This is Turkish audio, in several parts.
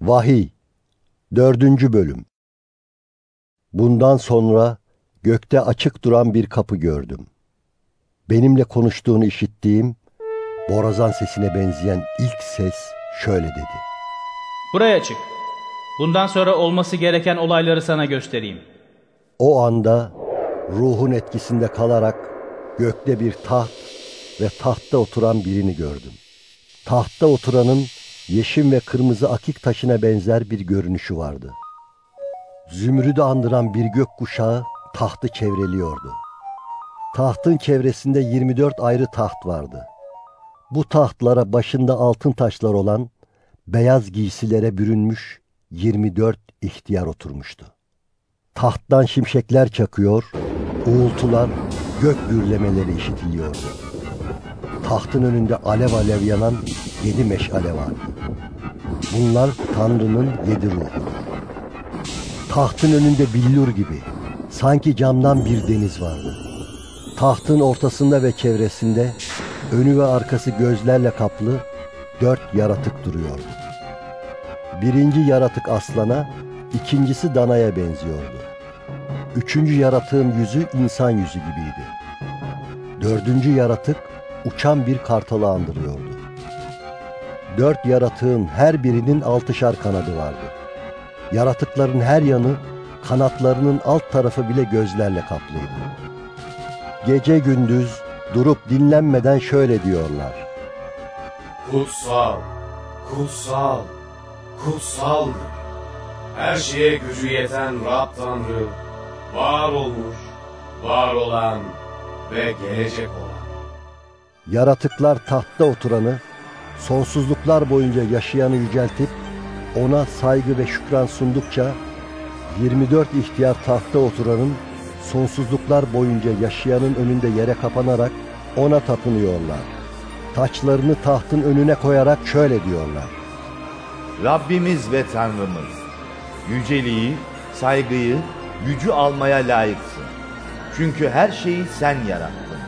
Vahiy 4. Bölüm Bundan sonra gökte açık duran bir kapı gördüm. Benimle konuştuğunu işittiğim, borazan sesine benzeyen ilk ses şöyle dedi. Buraya çık. Bundan sonra olması gereken olayları sana göstereyim. O anda ruhun etkisinde kalarak gökte bir taht ve tahtta oturan birini gördüm. Tahtta oturanın yeşim ve kırmızı akik taşına benzer bir görünüşü vardı. Zümrüdü andıran bir gök kuşağı tahtı çevreliyordu. Tahtın çevresinde 24 ayrı taht vardı. Bu tahtlara başında altın taşlar olan, beyaz giysilere bürünmüş 24 ihtiyar oturmuştu. Tahttan şimşekler çakıyor, uğultular, gök gürlemeleri işitiliyordu. Tahtın önünde alev alev yanan yedi meşale vardı. Bunlar Tanrı'nın yedi ruhu. Tahtın önünde billur gibi, sanki camdan bir deniz vardı. Tahtın ortasında ve çevresinde, önü ve arkası gözlerle kaplı dört yaratık duruyordu. Birinci yaratık aslana, ikincisi danaya benziyordu. Üçüncü yaratığın yüzü insan yüzü gibiydi. Dördüncü yaratık uçan bir kartalı andırıyordu. Dört yaratığın her birinin altışar kanadı vardı. Yaratıkların her yanı kanatlarının alt tarafı bile gözlerle kaplıydı. Gece gündüz durup dinlenmeden şöyle diyorlar. Kutsal, kutsal, kutsaldır. Her şeye gücü yeten Rab Tanrı, var olmuş, var olan ve gelecek olan. Yaratıklar tahtta oturanı, sonsuzluklar boyunca yaşayanı yüceltip, ona saygı ve şükran sundukça, 24 ihtiyar tahtta oturanın, sonsuzluklar boyunca yaşayanın önünde yere kapanarak ona tapınıyorlar. Taçlarını tahtın önüne koyarak şöyle diyorlar. Rabbimiz ve Tanrımız, yüceliği, saygıyı, gücü almaya layıksın. Çünkü her şeyi sen yarattın.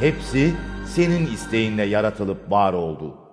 Hepsi senin isteğinle yaratılıp var oldu.